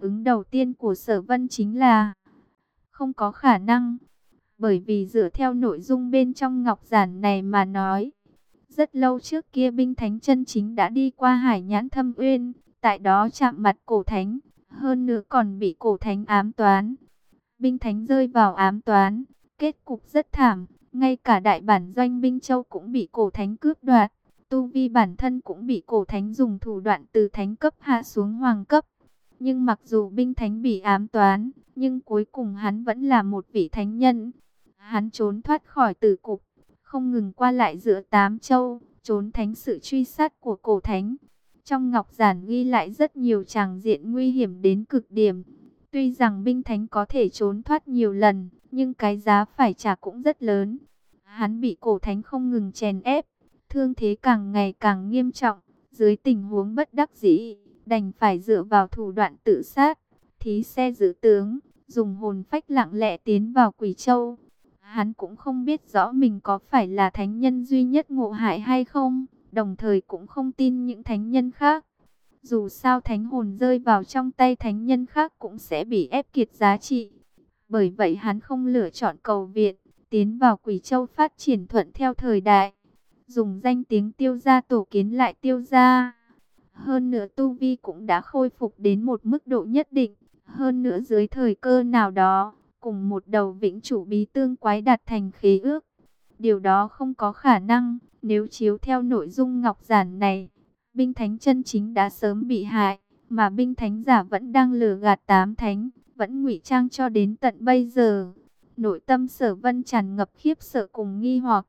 ứng đầu tiên của Sở Vân chính là không có khả năng. Bởi vì dựa theo nội dung bên trong Ngọc Giản này mà nói, rất lâu trước kia binh thánh chân chính đã đi qua hải nhãn thâm uyên, tại đó chạm mặt cổ thánh, hơn nữa còn bị cổ thánh ám toán binh thánh rơi vào ám toán, kết cục rất thảm, ngay cả đại bản doanh binh châu cũng bị cổ thánh cướp đoạt, tu vi bản thân cũng bị cổ thánh dùng thủ đoạn từ thánh cấp hạ xuống hoàng cấp. Nhưng mặc dù binh thánh bị ám toán, nhưng cuối cùng hắn vẫn là một vị thánh nhân. Hắn trốn thoát khỏi tử cục, không ngừng qua lại giữa tám châu, trốn thánh sự truy sát của cổ thánh. Trong ngọc giản ghi lại rất nhiều tràng diện nguy hiểm đến cực điểm. Tuy rằng binh thánh có thể trốn thoát nhiều lần, nhưng cái giá phải trả cũng rất lớn. Hắn bị cổ thánh không ngừng chèn ép, thương thế càng ngày càng nghiêm trọng. Dưới tình huống bất đắc dĩ, đành phải dựa vào thủ đoạn tự sát, thí xe giữ tướng, dùng hồn phách lặng lẽ tiến vào quỷ châu. Hắn cũng không biết rõ mình có phải là thánh nhân duy nhất ngộ hại hay không, đồng thời cũng không tin những thánh nhân khác. Dù sao thánh hồn rơi vào trong tay thánh nhân khác cũng sẽ bị ép kiệt giá trị. Bởi vậy hắn không lựa chọn cầu viện, tiến vào quỷ châu phát triển thuận theo thời đại. Dùng danh tiếng tiêu gia tổ kiến lại tiêu gia. Hơn nữa tu vi cũng đã khôi phục đến một mức độ nhất định. Hơn nữa dưới thời cơ nào đó, cùng một đầu vĩnh chủ bí tương quái đạt thành khí ước. Điều đó không có khả năng, nếu chiếu theo nội dung ngọc giản này, binh thánh chân chính đã sớm bị hại, mà binh thánh giả vẫn đang lừa gạt tám thánh, vẫn ngụy trang cho đến tận bây giờ. Nội tâm sở vân tràn ngập khiếp sợ cùng nghi hoặc,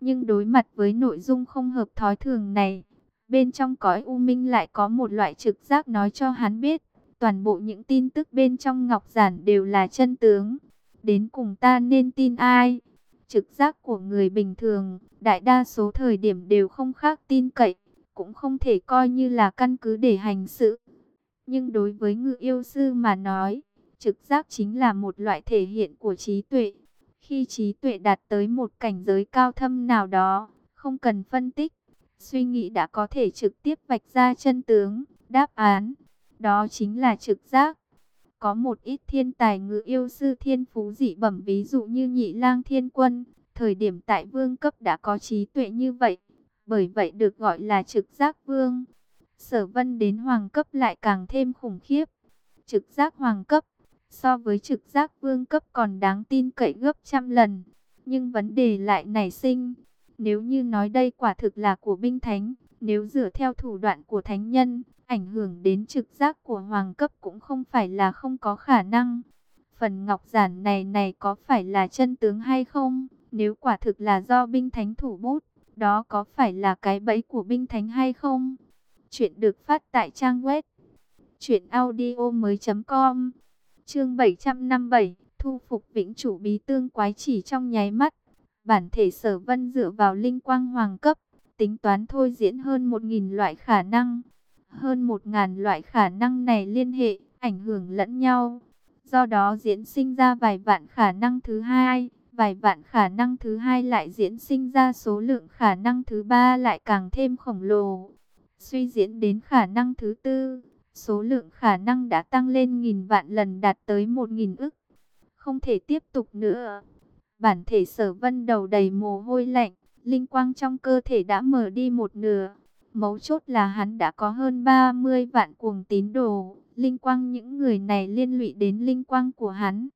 nhưng đối mặt với nội dung không hợp thói thường này, bên trong cõi u minh lại có một loại trực giác nói cho hắn biết, toàn bộ những tin tức bên trong ngọc giản đều là chân tướng. Đến cùng ta nên tin ai? Trực giác của người bình thường, đại đa số thời điểm đều không khác tin cậy cũng không thể coi như là căn cứ để hành sự. Nhưng đối với ngự yêu sư mà nói, trực giác chính là một loại thể hiện của trí tuệ. Khi trí tuệ đạt tới một cảnh giới cao thâm nào đó, không cần phân tích, suy nghĩ đã có thể trực tiếp vạch ra chân tướng, đáp án. Đó chính là trực giác. Có một ít thiên tài ngự yêu sư thiên phú dị bẩm ví dụ như nhị lang thiên quân, thời điểm tại vương cấp đã có trí tuệ như vậy bởi vậy được gọi là trực giác vương. Sở vân đến hoàng cấp lại càng thêm khủng khiếp. Trực giác hoàng cấp, so với trực giác vương cấp còn đáng tin cậy gấp trăm lần. Nhưng vấn đề lại nảy sinh, Nếu như nói đây quả thực là của binh thánh, nếu dựa theo thủ đoạn của thánh nhân, ảnh hưởng đến trực giác của hoàng cấp cũng không phải là không có khả năng. Phần ngọc giản này này có phải là chân tướng hay không? Nếu quả thực là do binh thánh thủ bút, đó có phải là cái bẫy của binh thánh hay không? Chuyện được phát tại trang web truyệnaudiomoi.com. Chương 757, thu phục vĩnh chủ bí tương quái chỉ trong nháy mắt. Bản thể Sở Vân dựa vào linh quang hoàng cấp, tính toán thôi diễn hơn 1000 loại khả năng. Hơn 1000 loại khả năng này liên hệ, ảnh hưởng lẫn nhau. Do đó diễn sinh ra vài vạn khả năng thứ hai, vài vạn khả năng thứ hai lại diễn sinh ra số lượng khả năng thứ ba lại càng thêm khổng lồ. Suy diễn đến khả năng thứ tư, số lượng khả năng đã tăng lên nghìn vạn lần đạt tới một nghìn ức. Không thể tiếp tục nữa. Bản thể sở vân đầu đầy mồ hôi lạnh, linh quang trong cơ thể đã mở đi một nửa. Mấu chốt là hắn đã có hơn 30 vạn cuồng tín đồ, linh quang những người này liên lụy đến linh quang của hắn.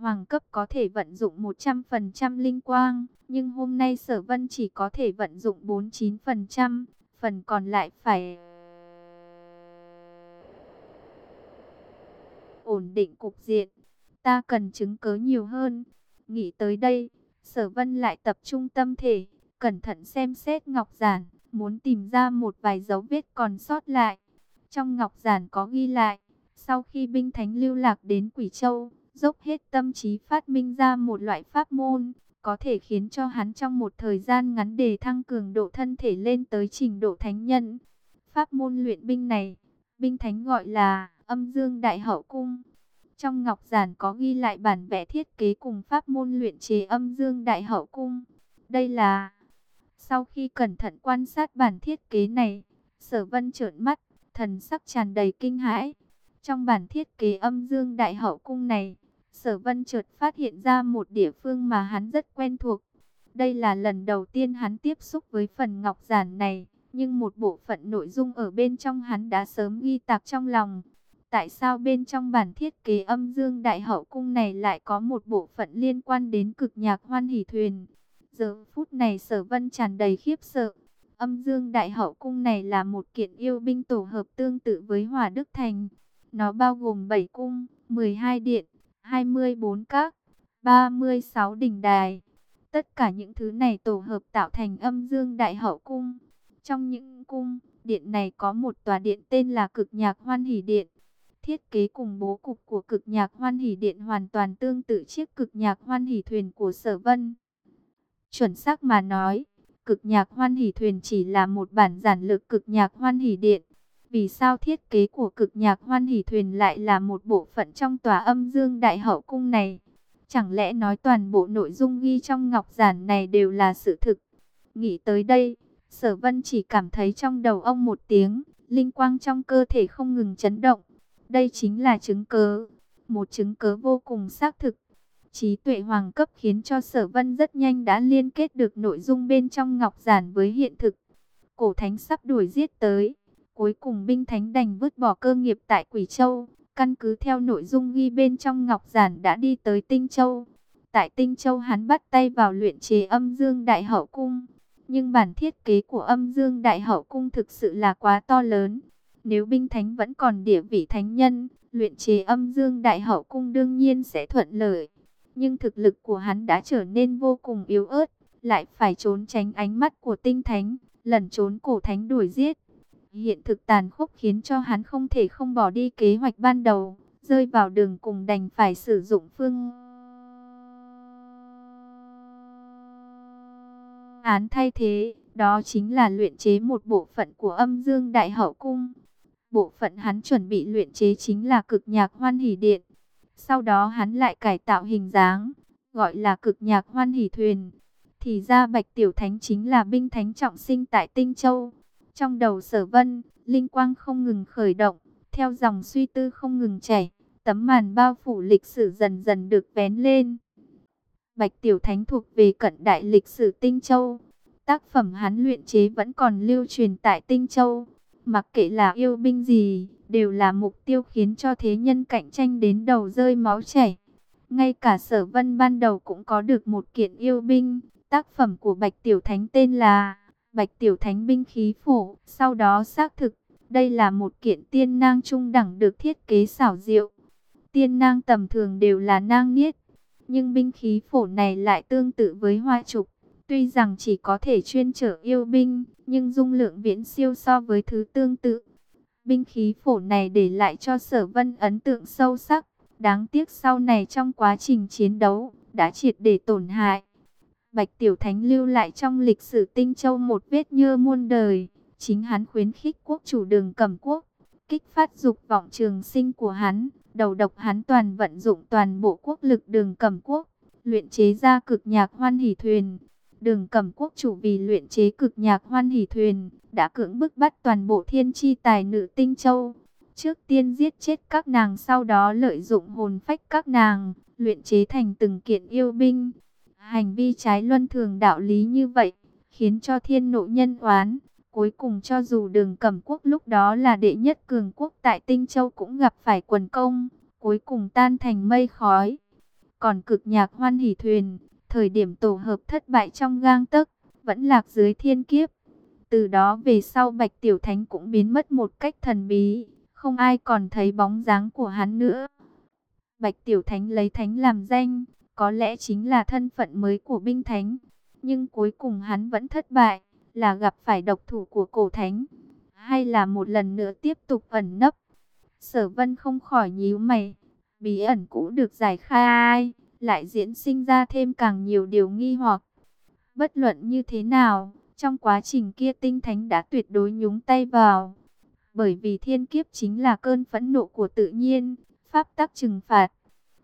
Hoàng cấp có thể vận dụng 100% linh quang, nhưng hôm nay sở vân chỉ có thể vận dụng 49%, phần còn lại phải ổn định cục diện. Ta cần chứng cớ nhiều hơn. Nghĩ tới đây, sở vân lại tập trung tâm thể, cẩn thận xem xét ngọc giản, muốn tìm ra một vài dấu vết còn sót lại. Trong ngọc giản có ghi lại, sau khi binh thánh lưu lạc đến Quỷ Châu, dốc hết tâm trí phát minh ra một loại pháp môn, có thể khiến cho hắn trong một thời gian ngắn đề thăng cường độ thân thể lên tới trình độ thánh nhân. Pháp môn luyện binh này, binh thánh gọi là âm dương đại hậu cung. Trong ngọc giản có ghi lại bản vẽ thiết kế cùng pháp môn luyện chế âm dương đại hậu cung. Đây là... Sau khi cẩn thận quan sát bản thiết kế này, sở vân trợn mắt, thần sắc tràn đầy kinh hãi. Trong bản thiết kế âm dương đại hậu cung này, sở vân chợt phát hiện ra một địa phương mà hắn rất quen thuộc. Đây là lần đầu tiên hắn tiếp xúc với phần ngọc giản này, nhưng một bộ phận nội dung ở bên trong hắn đã sớm ghi tạc trong lòng. Tại sao bên trong bản thiết kế âm dương đại hậu cung này lại có một bộ phận liên quan đến cực nhạc hoan hỷ thuyền? Giờ phút này sở vân tràn đầy khiếp sợ. Âm dương đại hậu cung này là một kiện yêu binh tổ hợp tương tự với hỏa đức thành. Nó bao gồm 7 cung, 12 điện, 24 các, 36 đỉnh đài. Tất cả những thứ này tổ hợp tạo thành âm dương đại hậu cung. Trong những cung, điện này có một tòa điện tên là cực nhạc hoan hỷ điện. Thiết kế cùng bố cục của cực nhạc hoan hỷ điện hoàn toàn tương tự chiếc cực nhạc hoan hỷ thuyền của sở vân. Chuẩn xác mà nói, cực nhạc hoan hỷ thuyền chỉ là một bản giản lược cực nhạc hoan hỷ điện. Vì sao thiết kế của cực nhạc hoan hỷ thuyền lại là một bộ phận trong tòa âm dương đại hậu cung này? Chẳng lẽ nói toàn bộ nội dung ghi trong ngọc giản này đều là sự thực? Nghĩ tới đây, sở vân chỉ cảm thấy trong đầu ông một tiếng, linh quang trong cơ thể không ngừng chấn động. Đây chính là chứng cớ, một chứng cớ vô cùng xác thực. Trí tuệ hoàng cấp khiến cho sở vân rất nhanh đã liên kết được nội dung bên trong ngọc giản với hiện thực. Cổ thánh sắp đuổi giết tới. Cuối cùng binh thánh đành vứt bỏ cơ nghiệp tại Quỷ Châu. Căn cứ theo nội dung ghi bên trong ngọc giản đã đi tới Tinh Châu. Tại Tinh Châu hắn bắt tay vào luyện chế âm dương đại hậu cung. Nhưng bản thiết kế của âm dương đại hậu cung thực sự là quá to lớn. Nếu binh thánh vẫn còn địa vị thánh nhân, luyện chế âm dương đại hậu cung đương nhiên sẽ thuận lợi. Nhưng thực lực của hắn đã trở nên vô cùng yếu ớt, lại phải trốn tránh ánh mắt của tinh thánh, lần trốn cổ thánh đuổi giết. Hiện thực tàn khốc khiến cho hắn không thể không bỏ đi kế hoạch ban đầu, rơi vào đường cùng đành phải sử dụng phương án thay thế, đó chính là luyện chế một bộ phận của âm dương đại hậu cung. Bộ phận hắn chuẩn bị luyện chế chính là cực nhạc hoan hỷ điện. Sau đó hắn lại cải tạo hình dáng, gọi là cực nhạc hoan hỷ thuyền. Thì ra Bạch Tiểu Thánh chính là binh thánh trọng sinh tại Tinh Châu. Trong đầu sở vân, linh quang không ngừng khởi động, theo dòng suy tư không ngừng chảy. Tấm màn bao phủ lịch sử dần dần được vén lên. Bạch Tiểu Thánh thuộc về cận đại lịch sử Tinh Châu. Tác phẩm hắn luyện chế vẫn còn lưu truyền tại Tinh Châu. Mặc kệ là yêu binh gì, đều là mục tiêu khiến cho thế nhân cạnh tranh đến đầu rơi máu chảy. Ngay cả sở vân ban đầu cũng có được một kiện yêu binh, Tác phẩm của Bạch Tiểu Thánh tên là Bạch Tiểu Thánh binh khí phổ. Sau đó xác thực, đây là một kiện tiên nang trung đẳng được thiết kế xảo diệu. Tiên nang tầm thường đều là nang niết, nhưng binh khí phổ này lại tương tự với hoa trục. Tuy rằng chỉ có thể chuyên trở yêu binh, nhưng dung lượng viễn siêu so với thứ tương tự. Binh khí phổ này để lại cho sở vân ấn tượng sâu sắc. Đáng tiếc sau này trong quá trình chiến đấu, đã triệt để tổn hại. Bạch Tiểu Thánh lưu lại trong lịch sử Tinh Châu một vết nhơ muôn đời. Chính hắn khuyến khích quốc chủ đường cầm quốc, kích phát dục vọng trường sinh của hắn. Đầu độc hắn toàn vận dụng toàn bộ quốc lực đường cầm quốc, luyện chế ra cực nhạc hoan hỷ thuyền. Đường cầm quốc chủ vì luyện chế cực nhạc hoan hỷ thuyền, đã cưỡng bức bắt toàn bộ thiên chi tài nữ Tinh Châu. Trước tiên giết chết các nàng sau đó lợi dụng hồn phách các nàng, luyện chế thành từng kiện yêu binh. Hành vi trái luân thường đạo lý như vậy, khiến cho thiên nộ nhân oán. Cuối cùng cho dù đường cẩm quốc lúc đó là đệ nhất cường quốc tại Tinh Châu cũng gặp phải quần công, cuối cùng tan thành mây khói. Còn cực nhạc hoan hỷ thuyền, thời điểm tổ hợp thất bại trong gang tấc, vẫn lạc dưới thiên kiếp. Từ đó về sau Bạch Tiểu Thánh cũng biến mất một cách thần bí, không ai còn thấy bóng dáng của hắn nữa. Bạch Tiểu Thánh lấy thánh làm danh, có lẽ chính là thân phận mới của binh thánh, nhưng cuối cùng hắn vẫn thất bại, là gặp phải độc thủ của cổ thánh, hay là một lần nữa tiếp tục ẩn nấp. Sở Vân không khỏi nhíu mày, bí ẩn cũ được giải khai, lại diễn sinh ra thêm càng nhiều điều nghi hoặc. Bất luận như thế nào, trong quá trình kia tinh thánh đã tuyệt đối nhúng tay vào. Bởi vì thiên kiếp chính là cơn phẫn nộ của tự nhiên, pháp tắc trừng phạt.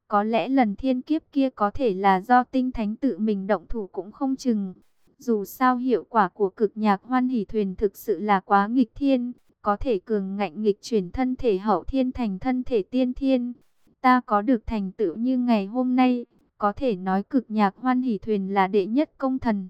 Có lẽ lần thiên kiếp kia có thể là do tinh thánh tự mình động thủ cũng không chừng. Dù sao hiệu quả của cực nhạc hoan hỷ thuyền thực sự là quá nghịch thiên, có thể cường ngạnh nghịch chuyển thân thể hậu thiên thành thân thể tiên thiên. Ta có được thành tựu như ngày hôm nay, có thể nói cực nhạc hoan hỷ thuyền là đệ nhất công thần.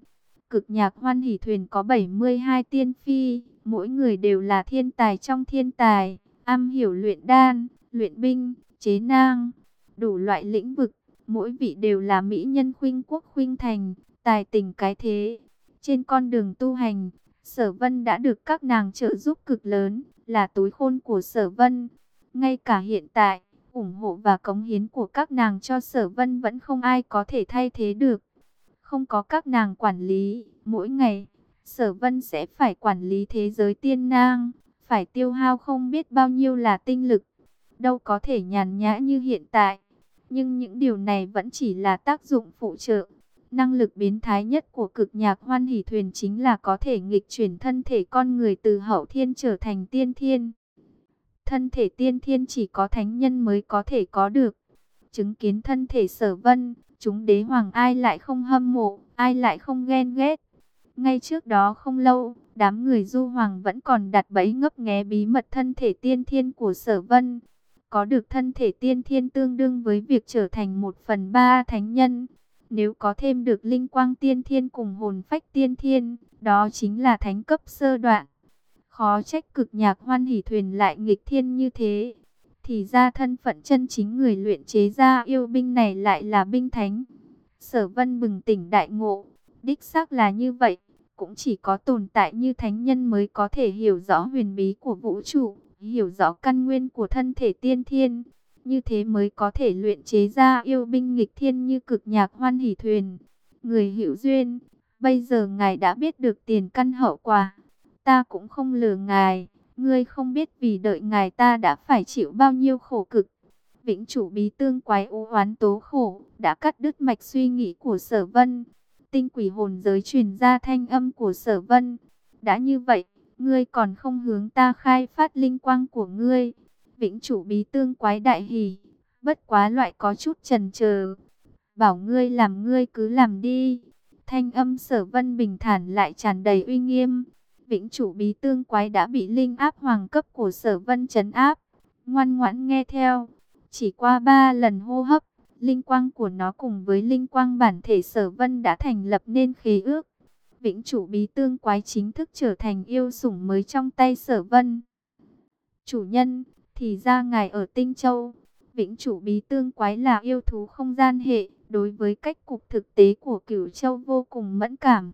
Cực nhạc hoan hỷ thuyền có 72 tiên phi, mỗi người đều là thiên tài trong thiên tài, am hiểu luyện đan, luyện binh, chế nang, đủ loại lĩnh vực, mỗi vị đều là mỹ nhân khuynh quốc khuynh thành, tài tình cái thế. Trên con đường tu hành, Sở Vân đã được các nàng trợ giúp cực lớn, là túi khôn của Sở Vân. Ngay cả hiện tại, ủng hộ và cống hiến của các nàng cho Sở Vân vẫn không ai có thể thay thế được. Không có các nàng quản lý, mỗi ngày, Sở Vân sẽ phải quản lý thế giới tiên nang, phải tiêu hao không biết bao nhiêu là tinh lực. Đâu có thể nhàn nhã như hiện tại. Nhưng những điều này vẫn chỉ là tác dụng phụ trợ. Năng lực biến thái nhất của cực nhạc hoan hỷ thuyền chính là có thể nghịch chuyển thân thể con người từ hậu thiên trở thành tiên thiên. Thân thể tiên thiên chỉ có thánh nhân mới có thể có được. Chứng kiến thân thể sở vân, chúng đế hoàng ai lại không hâm mộ, ai lại không ghen ghét. Ngay trước đó không lâu, đám người du hoàng vẫn còn đặt bẫy ngấp nghé bí mật thân thể tiên thiên của sở vân. Có được thân thể tiên thiên tương đương với việc trở thành một phần ba thánh nhân. Nếu có thêm được linh quang tiên thiên cùng hồn phách tiên thiên, đó chính là thánh cấp sơ đoạn. Khó trách cực nhạc hoan hỷ thuyền lại nghịch thiên như thế. Thì ra thân phận chân chính người luyện chế ra yêu binh này lại là binh thánh. Sở vân bừng tỉnh đại ngộ. Đích xác là như vậy. Cũng chỉ có tồn tại như thánh nhân mới có thể hiểu rõ huyền bí của vũ trụ. Hiểu rõ căn nguyên của thân thể tiên thiên. Như thế mới có thể luyện chế ra yêu binh nghịch thiên như cực nhạc hoan hỷ thuyền. Người hiểu duyên. Bây giờ ngài đã biết được tiền căn hậu quả ta cũng không lừa ngài, ngươi không biết vì đợi ngài ta đã phải chịu bao nhiêu khổ cực. Vĩnh chủ bí tương quái u oán tố khổ, đã cắt đứt mạch suy nghĩ của sở vân. Tinh quỷ hồn giới truyền ra thanh âm của sở vân. Đã như vậy, ngươi còn không hướng ta khai phát linh quang của ngươi. Vĩnh chủ bí tương quái đại hỉ, bất quá loại có chút trần chờ Bảo ngươi làm ngươi cứ làm đi. Thanh âm sở vân bình thản lại tràn đầy uy nghiêm vĩnh chủ bí tương quái đã bị linh áp hoàng cấp của sở vân chấn áp. Ngoan ngoãn nghe theo. Chỉ qua ba lần hô hấp, linh quang của nó cùng với linh quang bản thể sở vân đã thành lập nên khí ước. Vĩnh chủ bí tương quái chính thức trở thành yêu sủng mới trong tay sở vân. Chủ nhân, thì ra ngài ở Tinh Châu. Vĩnh chủ bí tương quái là yêu thú không gian hệ, đối với cách cục thực tế của cửu châu vô cùng mẫn cảm.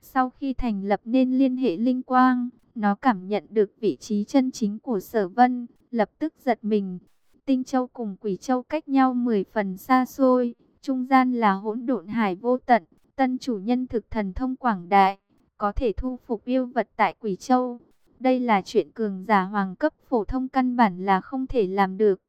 Sau khi thành lập nên liên hệ linh quang, nó cảm nhận được vị trí chân chính của sở vân, lập tức giật mình. Tinh châu cùng quỷ châu cách nhau 10 phần xa xôi, trung gian là hỗn độn hải vô tận, tân chủ nhân thực thần thông quảng đại, có thể thu phục yêu vật tại quỷ châu. Đây là chuyện cường giả hoàng cấp phổ thông căn bản là không thể làm được.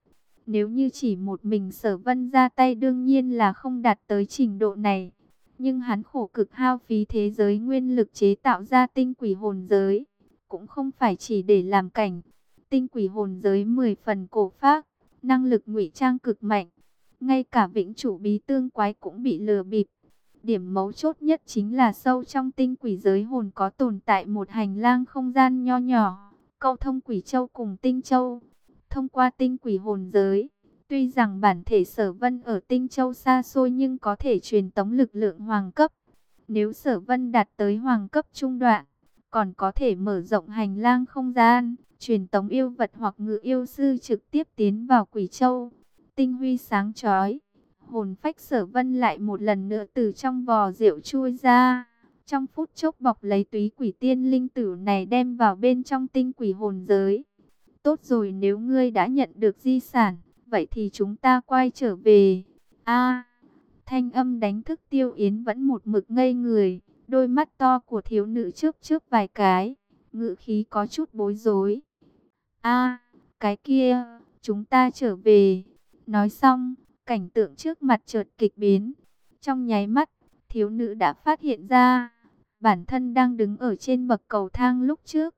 Nếu như chỉ một mình sở vân ra tay đương nhiên là không đạt tới trình độ này. Nhưng hắn khổ cực hao phí thế giới nguyên lực chế tạo ra tinh quỷ hồn giới. Cũng không phải chỉ để làm cảnh. Tinh quỷ hồn giới 10 phần cổ phác, năng lực ngụy trang cực mạnh. Ngay cả vĩnh chủ bí tương quái cũng bị lừa bịp. Điểm mấu chốt nhất chính là sâu trong tinh quỷ giới hồn có tồn tại một hành lang không gian nho nhỏ, câu thông quỷ châu cùng tinh châu. Thông qua tinh quỷ hồn giới, tuy rằng bản thể sở vân ở tinh châu xa xôi nhưng có thể truyền tống lực lượng hoàng cấp. Nếu sở vân đạt tới hoàng cấp trung đoạn, còn có thể mở rộng hành lang không gian, truyền tống yêu vật hoặc ngự yêu sư trực tiếp tiến vào quỷ châu. Tinh huy sáng chói hồn phách sở vân lại một lần nữa từ trong vò rượu chui ra. Trong phút chốc bọc lấy túy quỷ tiên linh tử này đem vào bên trong tinh quỷ hồn giới. Tốt rồi nếu ngươi đã nhận được di sản, vậy thì chúng ta quay trở về. a thanh âm đánh thức tiêu yến vẫn một mực ngây người, đôi mắt to của thiếu nữ trước trước vài cái, ngự khí có chút bối rối. a cái kia, chúng ta trở về. Nói xong, Cảnh tượng trước mặt chợt kịch biến. Trong nháy mắt, thiếu nữ đã phát hiện ra, bản thân đang đứng ở trên bậc cầu thang lúc trước.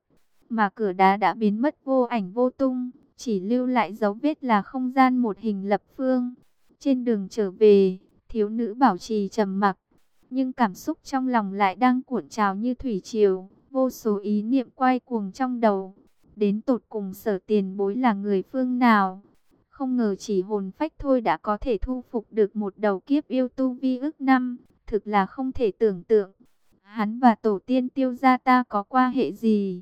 Mà cửa đá đã biến mất vô ảnh vô tung, chỉ lưu lại dấu vết là không gian một hình lập phương. Trên đường trở về, thiếu nữ bảo trì trầm mặc, nhưng cảm xúc trong lòng lại đang cuộn trào như thủy triều, vô số ý niệm quay cuồng trong đầu. Đến tột cùng sở tiền bối là người phương nào? Không ngờ chỉ hồn phách thôi đã có thể thu phục được một đầu kiếp yêu tu vi ức năm, thực là không thể tưởng tượng. Hắn và tổ tiên tiêu gia ta có qua hệ gì?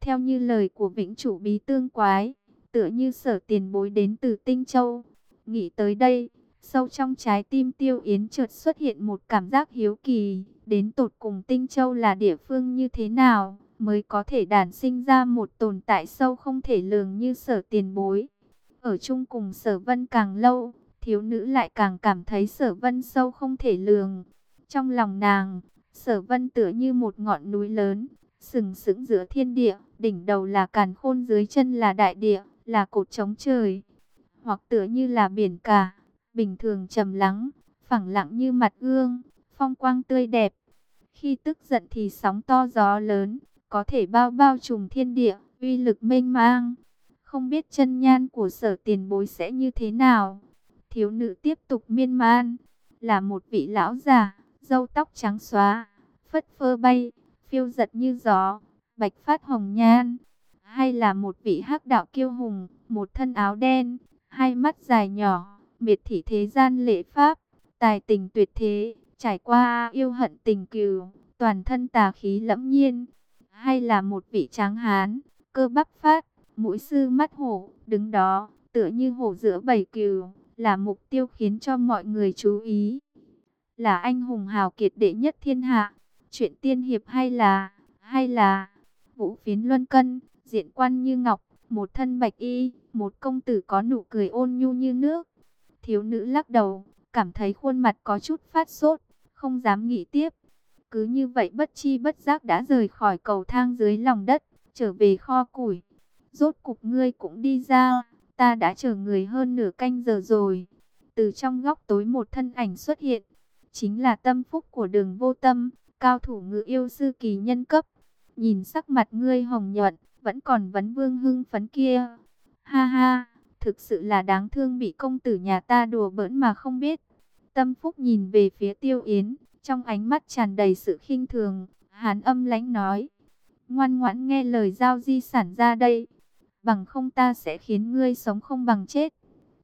Theo như lời của vĩnh chủ bí tương quái, tựa như sở tiền bối đến từ Tinh Châu. Nghĩ tới đây, sâu trong trái tim tiêu yến chợt xuất hiện một cảm giác hiếu kỳ, đến tột cùng Tinh Châu là địa phương như thế nào, mới có thể đản sinh ra một tồn tại sâu không thể lường như sở tiền bối. Ở chung cùng sở vân càng lâu, thiếu nữ lại càng cảm thấy sở vân sâu không thể lường. Trong lòng nàng, sở vân tựa như một ngọn núi lớn, sừng sững giữa thiên địa, đỉnh đầu là càn khôn dưới chân là đại địa, là cột trống trời. Hoặc tựa như là biển cả, bình thường trầm lắng, phẳng lặng như mặt gương, phong quang tươi đẹp. Khi tức giận thì sóng to gió lớn, có thể bao bao trùm thiên địa, uy lực mênh mang. Không biết chân nhan của sở tiền bối sẽ như thế nào. Thiếu nữ tiếp tục miên man. Là một vị lão già, râu tóc trắng xóa, phất phơ bay, phiêu giật như gió, bạch phát hồng nhan. Hay là một vị hắc đạo kiêu hùng, một thân áo đen, hai mắt dài nhỏ, miệt thị thế gian lễ pháp, tài tình tuyệt thế, trải qua yêu hận tình cừu, toàn thân tà khí lẫm nhiên. Hay là một vị tráng hán, cơ bắp phát, mũi sư mắt hổ, đứng đó, tựa như hổ giữa bầy cừu, là mục tiêu khiến cho mọi người chú ý. Là anh hùng hào kiệt đệ nhất thiên hạ, chuyện tiên hiệp hay là, hay là, vũ phiến luân cân, diện quan như ngọc, một thân bạch y, một công tử có nụ cười ôn nhu như nước. Thiếu nữ lắc đầu, cảm thấy khuôn mặt có chút phát sốt, không dám nghĩ tiếp. Cứ như vậy bất chi bất giác đã rời khỏi cầu thang dưới lòng đất, trở về kho củi. Rốt cục ngươi cũng đi ra, ta đã chờ người hơn nửa canh giờ rồi. Từ trong góc tối một thân ảnh xuất hiện, chính là tâm phúc của đường vô tâm, cao thủ ngự yêu sư kỳ nhân cấp. Nhìn sắc mặt ngươi hồng nhuận, vẫn còn vấn vương hưng phấn kia. Ha ha, thực sự là đáng thương bị công tử nhà ta đùa bỡn mà không biết. Tâm phúc nhìn về phía tiêu yến, trong ánh mắt tràn đầy sự khinh thường, hán âm lãnh nói. Ngoan ngoãn nghe lời giao di sản ra đây bằng không ta sẽ khiến ngươi sống không bằng chết.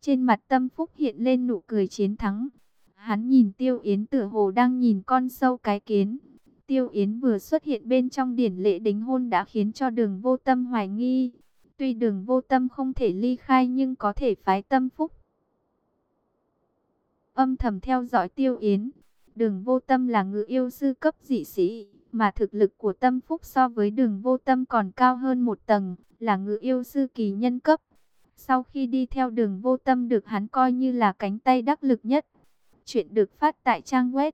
Trên mặt tâm phúc hiện lên nụ cười chiến thắng. Hắn nhìn Tiêu Yến tựa hồ đang nhìn con sâu cái kiến. Tiêu Yến vừa xuất hiện bên trong điển lễ đính hôn đã khiến cho đường vô tâm hoài nghi. Tuy đường vô tâm không thể ly khai nhưng có thể phái tâm phúc. âm thầm theo dõi Tiêu Yến. Đường vô tâm là ngự yêu sư cấp dị sĩ, mà thực lực của tâm phúc so với đường vô tâm còn cao hơn một tầng, là ngự yêu sư kỳ nhân cấp. Sau khi đi theo đường vô tâm được hắn coi như là cánh tay đắc lực nhất. Chuyện được phát tại trang web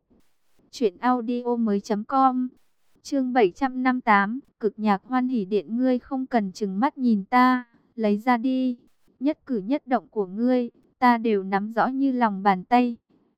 truyệnaudiomoi.com. Chương 758, cực nhạc hoan hỉ điện ngươi không cần chừng mắt nhìn ta, lấy ra đi. Nhất cử nhất động của ngươi, ta đều nắm rõ như lòng bàn tay.